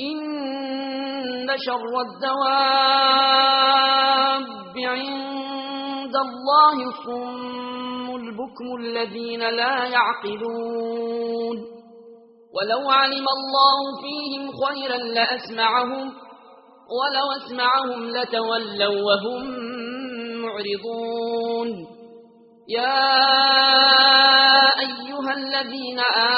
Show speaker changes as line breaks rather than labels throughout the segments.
إن شر الدواب عند الله الصم البكم الذين لا يعقلون. ولو علم الله فيهم خيرا لأسمعهم ولو أسمعهم لتولوا وهم معرضون. يا أيها الذين آمنوا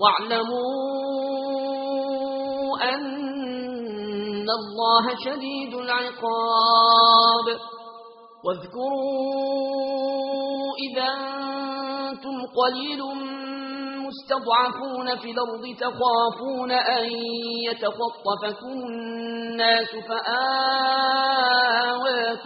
واعلموا أن الله شديد العقاب. واذكروا إذا أنتم قليل مستضعفون في الأرض تخافون أن يتخطفكم الناس فآلوا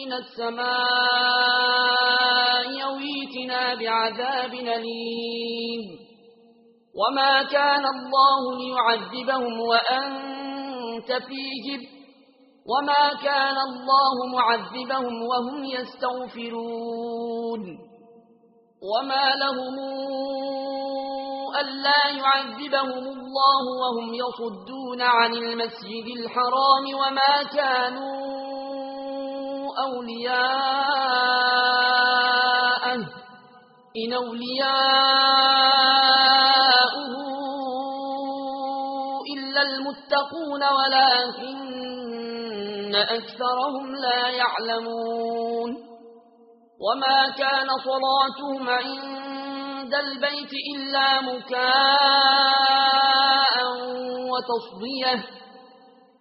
من السماء يويتنا بعذاب نليم وما كان الله ليعذبهم وأنت فيهم. وما كان الله معذبهم وهم يستغفرون. وما لهم ألا يعذبهم الله وهم يصدون عن المسجد الحرام وما كانوا أولياءه إن أولياءه إلا المتقون ولكن أكثرهم لا يعلمون. وما كان صلاتهم عند البيت إلا مكاء وتصدية.